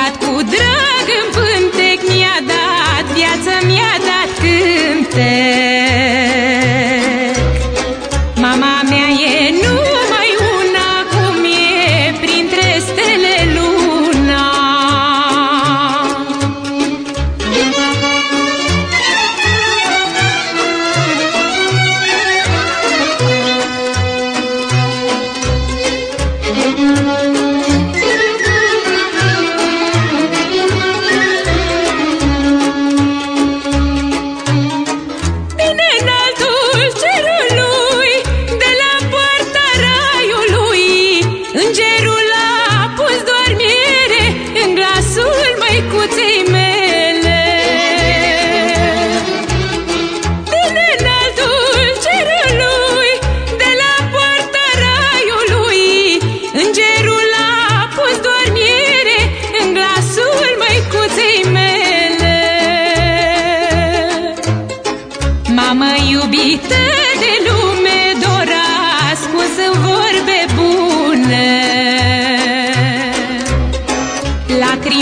cântat cu drag în pântec Mi-a dat, viața mi-a dat cântec. Glasul măicuței mele. Din înaltul cerului, de la poarta raiului, Îngerul a pus dormiere în glasul măicuței mele.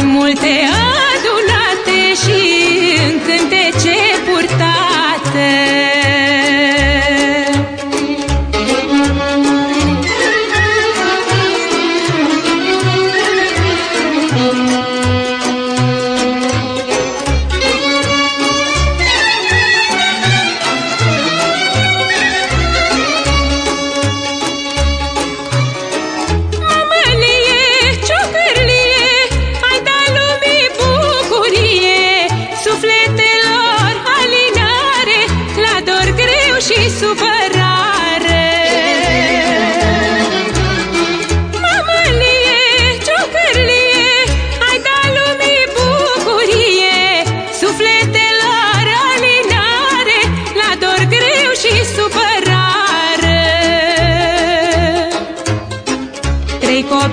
multe adunate și în cântece.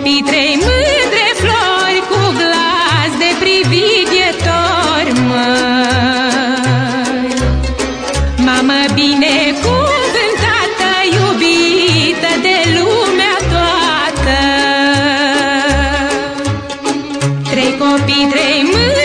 Copii trei mândre flori Cu glas de privighetori măi. Mamă binecuvântată Iubită de lumea toată. Trei copii, trei mândre